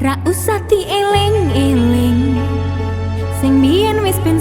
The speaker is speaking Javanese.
ra usah dieling-eling. Sing biyen wis ben